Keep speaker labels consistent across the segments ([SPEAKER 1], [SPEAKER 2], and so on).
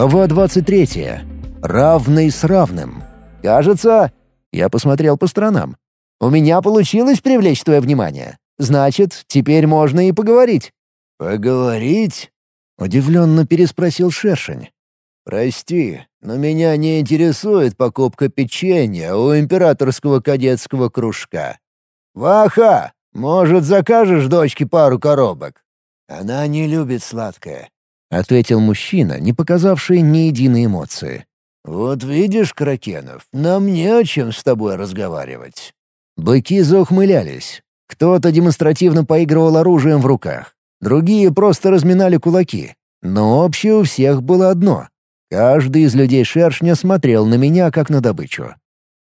[SPEAKER 1] Глава 23. Равный с равным. «Кажется...» Я посмотрел по сторонам. «У меня получилось привлечь твое внимание. Значит, теперь можно и поговорить».
[SPEAKER 2] «Поговорить?»
[SPEAKER 1] — удивленно переспросил Шершень.
[SPEAKER 2] «Прости, но меня не интересует покупка печенья у императорского кадетского кружка. Ваха, может, закажешь дочке пару коробок? Она не любит сладкое.
[SPEAKER 1] — ответил мужчина, не показавший ни единой эмоции.
[SPEAKER 2] «Вот видишь, Кракенов, нам не о чем с тобой разговаривать».
[SPEAKER 1] Быки заухмылялись. Кто-то демонстративно поигрывал оружием в руках. Другие просто разминали кулаки. Но общее у всех было одно. Каждый из людей шершня смотрел на меня, как на добычу.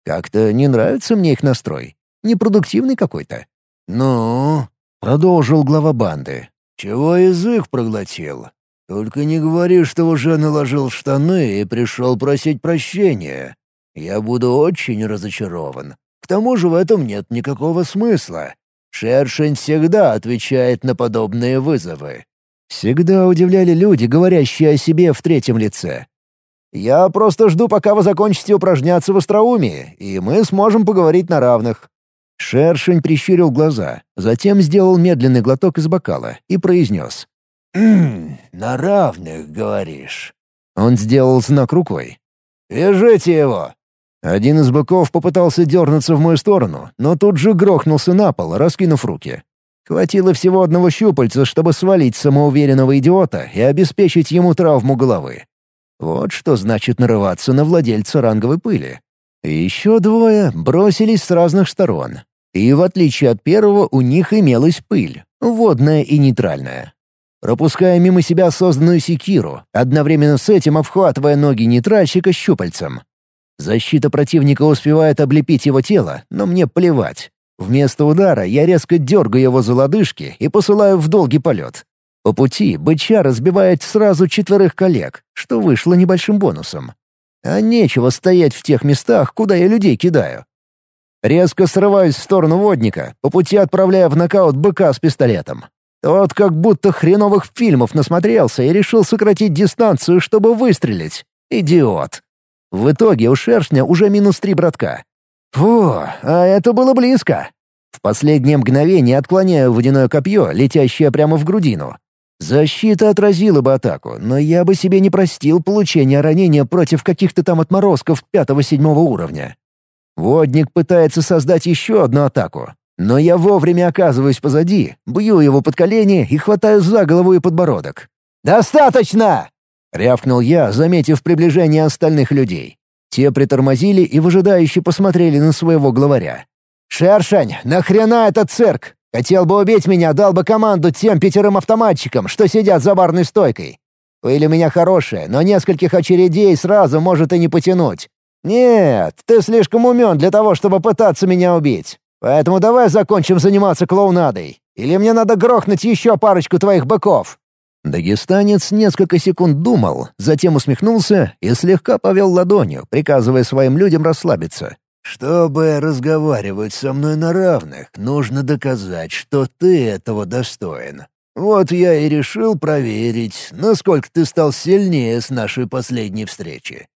[SPEAKER 1] Как-то не нравится мне их настрой. Непродуктивный какой-то.
[SPEAKER 2] «Ну?»
[SPEAKER 1] — продолжил глава банды.
[SPEAKER 2] «Чего язык проглотил? Только не говори, что уже наложил штаны и пришел просить прощения. Я буду очень разочарован. К тому же в этом нет никакого смысла. Шершень всегда отвечает на подобные вызовы.
[SPEAKER 1] Всегда удивляли люди, говорящие о себе в третьем лице. «Я просто жду, пока вы закончите упражняться в остроумии, и мы сможем поговорить на равных». Шершень прищурил глаза, затем сделал медленный глоток из бокала и произнес.
[SPEAKER 2] «На равных, говоришь?»
[SPEAKER 1] Он сделал знак рукой.
[SPEAKER 2] «Вяжите его!»
[SPEAKER 1] Один из быков попытался дернуться в мою сторону, но тут же грохнулся на пол, раскинув руки. Хватило всего одного щупальца, чтобы свалить самоуверенного идиота и обеспечить ему травму головы. Вот что значит нарываться на владельца ранговой пыли. И еще двое бросились с разных сторон. И в отличие от первого у них имелась пыль, водная и нейтральная пропуская мимо себя созданную секиру, одновременно с этим обхватывая ноги нейтральщика щупальцем. Защита противника успевает облепить его тело, но мне плевать. Вместо удара я резко дергаю его за лодыжки и посылаю в долгий полет. По пути быча разбивает сразу четверых коллег, что вышло небольшим бонусом. А нечего стоять в тех местах, куда я людей кидаю. Резко срываюсь в сторону водника, по пути отправляя в нокаут быка с пистолетом. Тот как будто хреновых фильмов насмотрелся и решил сократить дистанцию, чтобы выстрелить. Идиот. В итоге у шершня уже минус три братка. Фу, а это было близко. В последнее мгновение отклоняю водяное копье, летящее прямо в грудину. Защита отразила бы атаку, но я бы себе не простил получения ранения против каких-то там отморозков пятого-седьмого уровня. Водник пытается создать еще одну атаку, но я вовремя оказываюсь позади, бью его под колени и хватаю за голову и подбородок. «Достаточно!» — рявкнул я, заметив приближение остальных людей. Те притормозили и выжидающе посмотрели на своего главаря. «Шершень, нахрена этот цирк? Хотел бы убить меня, дал бы команду тем пятерым автоматчикам, что сидят за барной стойкой. Пыль у меня хорошая, но нескольких очередей сразу может и не потянуть. Нет, ты слишком умен для того, чтобы пытаться меня убить. Поэтому давай закончим заниматься клоунадой. Или мне надо грохнуть еще парочку твоих быков». Дагестанец несколько секунд думал, затем усмехнулся и слегка повел ладонью, приказывая своим людям расслабиться.
[SPEAKER 2] «Чтобы разговаривать со мной на равных, нужно доказать, что ты этого достоин. Вот я и решил проверить, насколько ты стал сильнее с нашей последней встречи.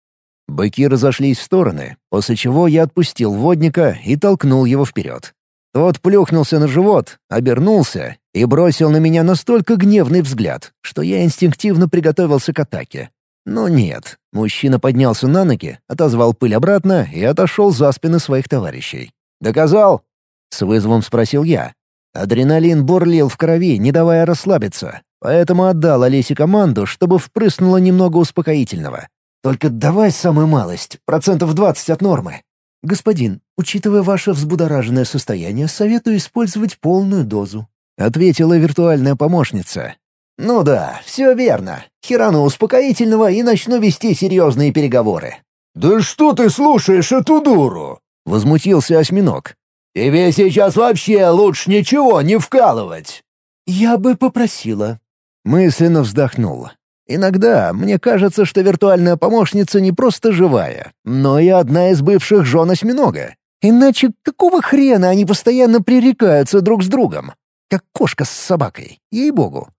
[SPEAKER 1] Быки разошлись в стороны, после чего я отпустил водника и толкнул его вперед. Тот плюхнулся на живот, обернулся и бросил на меня настолько гневный взгляд, что я инстинктивно приготовился к атаке. Но нет, мужчина поднялся на ноги, отозвал пыль обратно и отошел за спины своих товарищей. «Доказал?» — с вызовом спросил я. Адреналин бурлил в крови, не давая расслабиться, поэтому отдал Олесе команду, чтобы впрыснуло немного успокоительного. Только давай самую малость, процентов двадцать от нормы. Господин, учитывая ваше взбудораженное состояние, советую использовать полную дозу», — ответила виртуальная помощница. «Ну да, все верно. Хирану успокоительного и начну вести серьезные переговоры».
[SPEAKER 2] «Да что ты слушаешь эту дуру?»
[SPEAKER 1] — возмутился осьминог.
[SPEAKER 2] «Тебе сейчас вообще лучше ничего не вкалывать».
[SPEAKER 1] «Я бы попросила». Мысленно вздохнула. Иногда мне кажется, что виртуальная помощница не просто живая, но и одна из бывших жен осьминога. Иначе какого хрена они постоянно пререкаются друг с другом? Как кошка с собакой, ей-богу.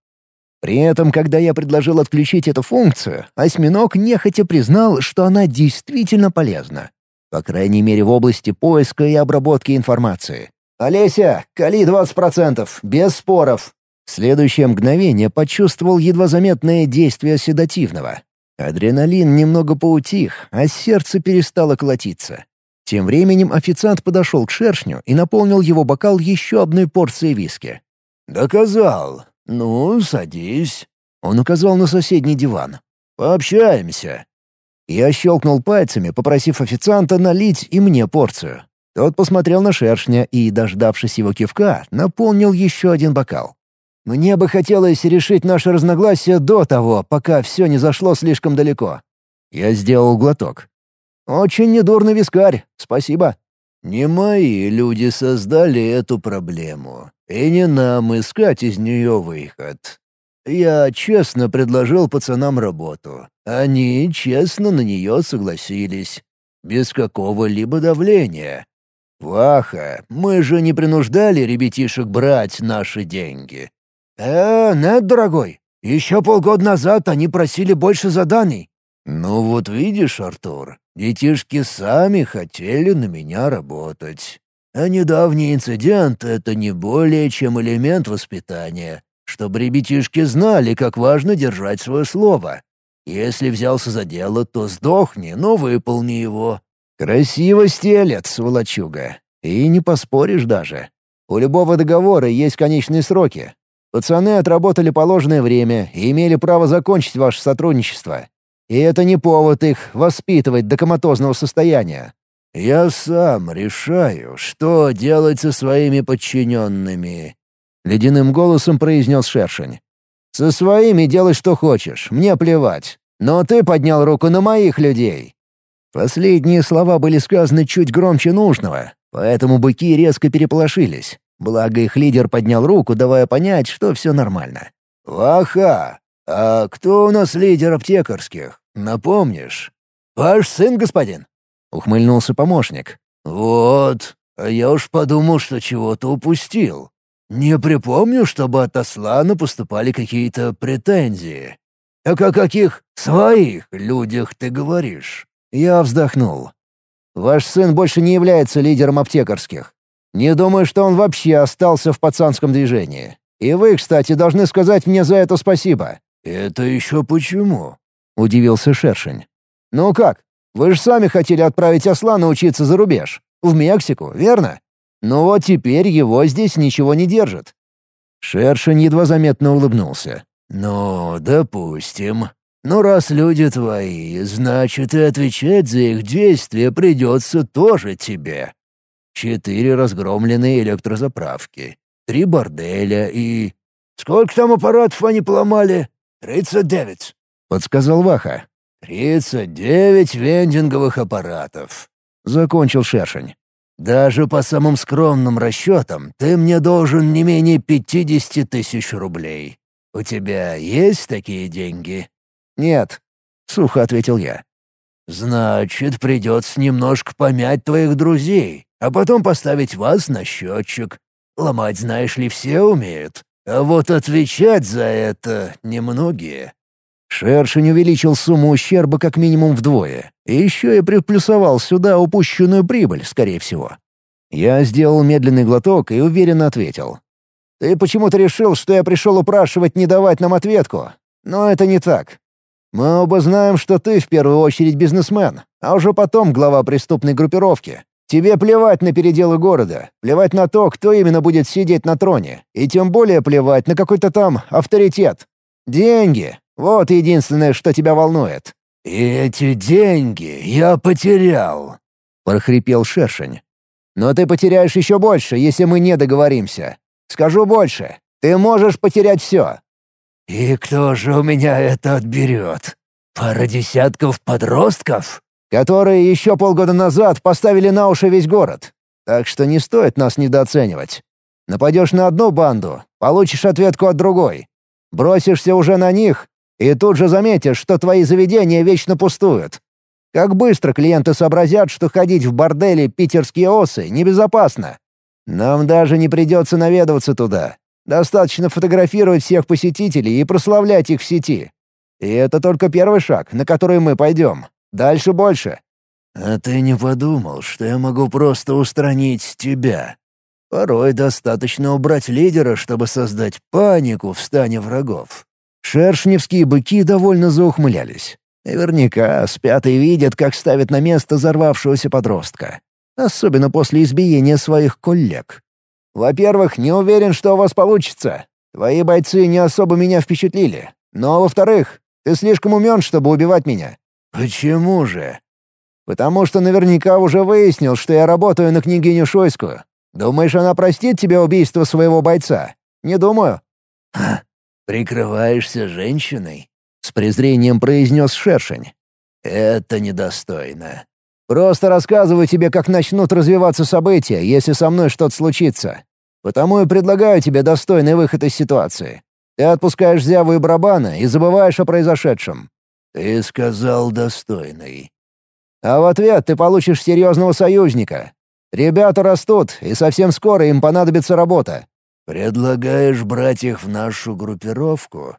[SPEAKER 1] При этом, когда я предложил отключить эту функцию, осьминог нехотя признал, что она действительно полезна. По крайней мере, в области поиска и обработки информации. «Олеся, кали 20%, без споров!» В следующее мгновение почувствовал едва заметное действие седативного. Адреналин немного поутих, а сердце перестало колотиться. Тем временем официант подошел к шершню и наполнил его бокал еще одной порцией виски.
[SPEAKER 2] «Доказал. Ну, садись».
[SPEAKER 1] Он указал на соседний диван.
[SPEAKER 2] «Пообщаемся».
[SPEAKER 1] Я щелкнул пальцами, попросив официанта налить и мне порцию. Тот посмотрел на шершня и, дождавшись его кивка, наполнил еще один бокал. «Мне бы хотелось решить наше разногласие до того, пока все не зашло слишком далеко». Я сделал глоток. «Очень недурный вискарь, спасибо».
[SPEAKER 2] «Не мои люди создали эту проблему, и не нам искать из нее выход. Я честно предложил пацанам работу. Они честно на нее согласились. Без какого-либо давления. Ваха, мы же не принуждали ребятишек брать наши деньги.
[SPEAKER 3] «Э, нет, дорогой. Еще полгода назад они просили больше заданий».
[SPEAKER 2] «Ну вот видишь, Артур, детишки сами хотели на меня работать. А недавний инцидент — это не более чем элемент воспитания, чтобы ребятишки знали, как важно держать свое слово. Если взялся за дело, то сдохни, но выполни его».
[SPEAKER 1] «Красиво стелет, сволочуга. И не поспоришь даже. У любого договора есть конечные сроки. Пацаны отработали положенное время и имели право закончить ваше сотрудничество. И это не повод их воспитывать до коматозного состояния.
[SPEAKER 2] «Я сам решаю, что делать со своими подчиненными», —
[SPEAKER 1] ледяным голосом произнес Шершень. «Со своими делай что хочешь, мне плевать. Но ты поднял руку на моих людей». Последние слова были сказаны чуть громче нужного, поэтому быки резко переполошились. Благо их лидер поднял руку, давая понять, что все нормально.
[SPEAKER 2] «Ваха, а кто у нас лидер аптекарских? Напомнишь?»
[SPEAKER 3] «Ваш сын, господин», —
[SPEAKER 1] ухмыльнулся помощник.
[SPEAKER 2] «Вот, а я уж подумал, что чего-то упустил. Не припомню, чтобы от Аслана поступали какие-то претензии. Так о каких своих людях ты говоришь?»
[SPEAKER 1] Я вздохнул. «Ваш сын больше не является лидером аптекарских. Не думаю, что он вообще остался в пацанском движении. И вы, кстати, должны сказать мне за это спасибо».
[SPEAKER 2] «Это еще почему?»
[SPEAKER 1] — удивился Шершень. «Ну как? Вы же сами хотели отправить Аслана учиться за рубеж. В Мексику, верно? Ну вот теперь его здесь ничего не держит». Шершень едва заметно улыбнулся.
[SPEAKER 2] «Ну, допустим. Но раз люди твои, значит и отвечать за их действия придется тоже тебе четыре разгромленные электрозаправки, три борделя и...
[SPEAKER 3] «Сколько там аппаратов они поломали?» «Тридцать девять», —
[SPEAKER 1] подсказал Ваха.
[SPEAKER 2] «Тридцать девять вендинговых аппаратов», — закончил Шершень. «Даже по самым скромным расчетам ты мне должен не менее пятидесяти тысяч рублей. У тебя есть такие деньги?»
[SPEAKER 1] «Нет», — сухо ответил я.
[SPEAKER 2] «Значит, придется немножко помять твоих друзей а потом поставить вас на счетчик. Ломать, знаешь ли, все умеют. А вот отвечать за это немногие».
[SPEAKER 1] Шершень увеличил сумму ущерба как минимум вдвое. И еще и приплюсовал сюда упущенную прибыль, скорее всего. Я сделал медленный глоток и уверенно ответил. «Ты почему-то решил, что я пришел упрашивать не давать нам ответку. Но это не так. Мы оба знаем, что ты в первую очередь бизнесмен, а уже потом глава преступной группировки. Тебе плевать на переделы города, плевать на то, кто именно будет сидеть на троне, и тем более плевать на какой-то там авторитет. Деньги — вот единственное, что тебя волнует».
[SPEAKER 2] «И эти деньги я потерял», — прохрипел Шершень.
[SPEAKER 1] «Но ты потеряешь еще больше, если мы не договоримся. Скажу больше, ты можешь потерять все».
[SPEAKER 2] «И кто же у меня это отберет? Пара десятков подростков?»
[SPEAKER 1] Которые еще полгода назад поставили на уши весь город. Так что не стоит нас недооценивать. Нападешь на одну банду, получишь ответку от другой. Бросишься уже на них, и тут же заметишь, что твои заведения вечно пустуют. Как быстро клиенты сообразят, что ходить в борделе питерские осы небезопасно. Нам даже не придется наведываться туда. Достаточно фотографировать всех посетителей и прославлять их в сети. И это только первый шаг, на который мы пойдем. Дальше больше.
[SPEAKER 2] А ты не подумал, что я могу просто устранить тебя? Порой достаточно убрать лидера, чтобы создать панику в стане врагов.
[SPEAKER 1] Шершневские быки довольно заухмылялись. Наверняка спят и видят, как ставят на место взорвавшегося подростка. Особенно после избиения своих коллег. Во-первых, не уверен, что у вас получится. Твои бойцы не особо меня впечатлили. Но, во-вторых, ты слишком умен, чтобы убивать меня».
[SPEAKER 2] «Почему же?»
[SPEAKER 1] «Потому что наверняка уже выяснил, что я работаю на княгиню Шойскую. Думаешь, она простит тебе убийство своего бойца? Не думаю».
[SPEAKER 2] Ха, «Прикрываешься женщиной?»
[SPEAKER 1] — с презрением произнес Шершень.
[SPEAKER 2] «Это недостойно.
[SPEAKER 1] Просто рассказываю тебе, как начнут развиваться события, если со мной что-то случится. Потому и предлагаю тебе достойный выход из ситуации. Ты отпускаешь Зяву и Барабана и забываешь о произошедшем».
[SPEAKER 2] «Ты сказал достойный».
[SPEAKER 1] «А в ответ ты получишь серьезного союзника. Ребята растут, и совсем скоро им понадобится работа».
[SPEAKER 2] «Предлагаешь брать их в нашу группировку?»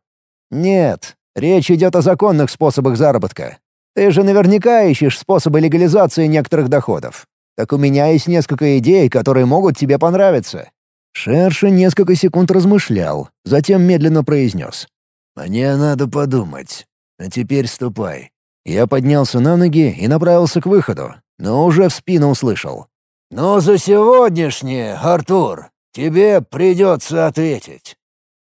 [SPEAKER 1] «Нет, речь идет о законных способах заработка. Ты же наверняка ищешь способы легализации некоторых доходов. Так у меня есть несколько идей, которые могут тебе понравиться». Шерша несколько секунд размышлял, затем медленно произнес.
[SPEAKER 2] «Мне надо подумать. А теперь ступай».
[SPEAKER 1] Я поднялся на ноги и направился к выходу, но уже в спину услышал.
[SPEAKER 2] «Ну, за сегодняшнее, Артур, тебе придется ответить».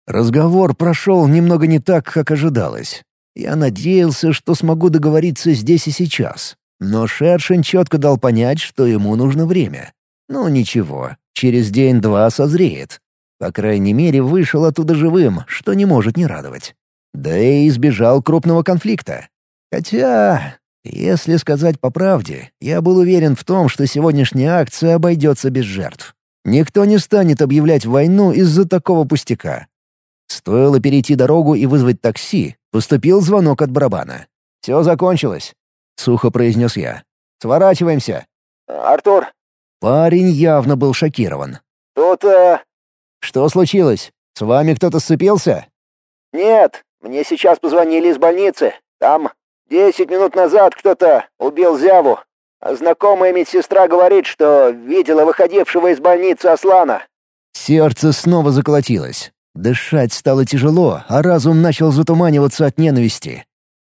[SPEAKER 1] Разговор прошел немного не так, как ожидалось. Я надеялся, что смогу договориться здесь и сейчас. Но Шершин четко дал понять, что ему нужно время. Ну ничего, через день-два созреет. По крайней мере, вышел оттуда живым, что не может не радовать. Да и избежал крупного конфликта. Хотя, если сказать по правде, я был уверен в том, что сегодняшняя акция обойдется без жертв. Никто не станет объявлять войну из-за такого пустяка. Стоило перейти дорогу и вызвать такси, поступил звонок от барабана. «Все закончилось», — сухо произнес я. «Сворачиваемся».
[SPEAKER 3] «Артур».
[SPEAKER 1] Парень явно был шокирован.
[SPEAKER 3] «Тут, э...»
[SPEAKER 1] «Что случилось? С вами кто-то сцепился?»
[SPEAKER 3] «Нет, мне сейчас позвонили из больницы. Там десять минут назад кто-то убил Зяву. А знакомая медсестра говорит, что видела выходившего из больницы Аслана».
[SPEAKER 1] Сердце снова заколотилось. Дышать стало тяжело, а разум начал затуманиваться от ненависти.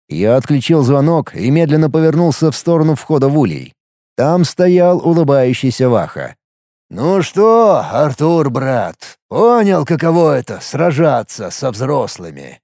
[SPEAKER 1] Я отключил звонок и медленно повернулся в сторону входа в улей. Там стоял улыбающийся Ваха.
[SPEAKER 2] «Ну что, Артур, брат, понял, каково это — сражаться со взрослыми?»